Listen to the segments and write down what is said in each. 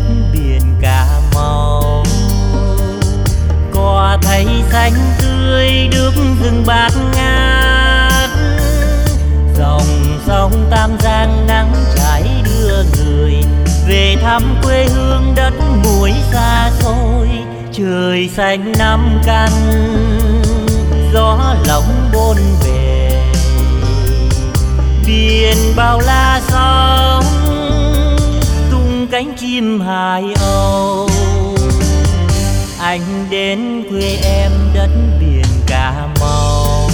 đất biển cà mau. Cỏ thấy xanh tươi nước rừng bát ngát. Dòng sông tam giang nắng trái đưa người về thăm quê hương đất muối xa xôi. Trời xanh năm căn gió lóng bôn về. Biển bao la sông cánh chim hải âu. Anh đến quê em đất biển cà mau.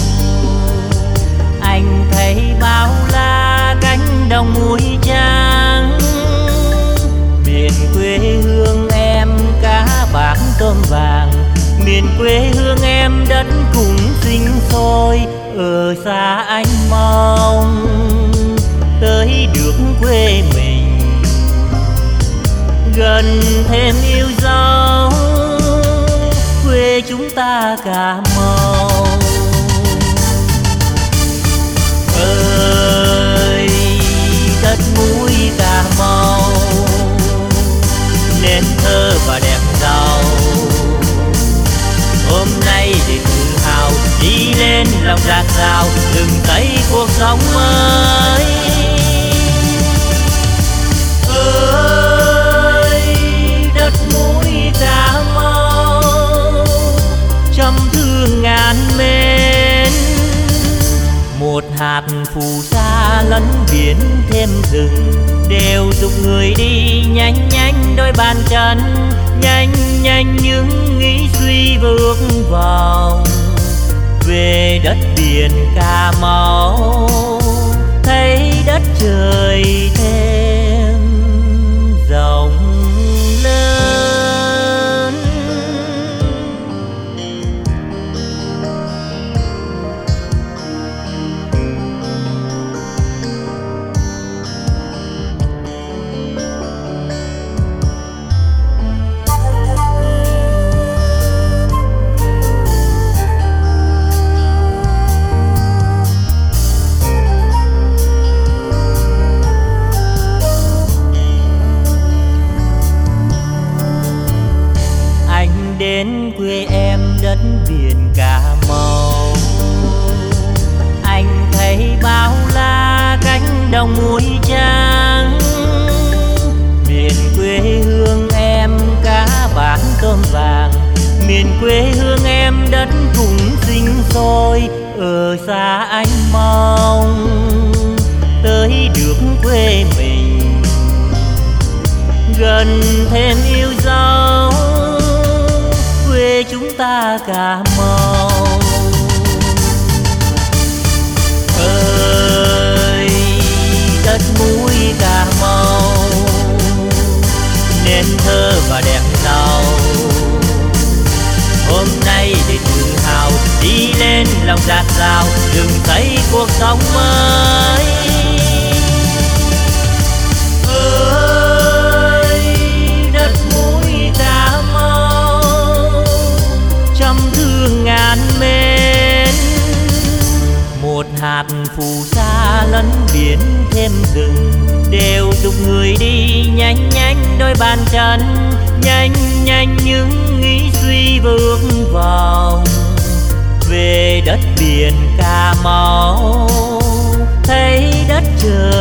Anh thấy bao la cánh đồng muối trắng. Miền quê hương em cá bạc tôm vàng. Miền quê hương em đất cùng sinh sôi ở xa anh mơ gần thêm yêu dấu, quê chúng ta cà mau ơi, đất mũi cà mau nên thơ và đẹp giàu. Hôm nay để tự hào, đi lên lòng rạc rào đừng thấy cuộc sống mới. Phù sa lẫn biển thêm rừng, đều dục người đi nhanh nhanh đôi bàn chân. Nhanh nhanh những nghĩ suy bước vào về đất biển cà mau. Thấy đất trời thêm quê em đất biển cà mau. Anh thấy bao la cánh đồng muối trắng. Miền quê hương em cá bán cơm vàng. Miền quê hương em đất cùng sinh sôi, ở xa anh mong tới được quê mình. Gần thêm yêu chúng ta cà mau ơi, đất mũi cà mau nên thơ và đẹp giàu hôm nay để tự hào, đi lên lòng rạc rào đừng thấy cuộc sống mới. Hạt phù sa lẫn biển thêm rừng, đều dục người đi nhanh nhanh đôi bàn chân, nhanh nhanh những nghĩ suy bước vào. Về đất biển cà mau, thấy đất trời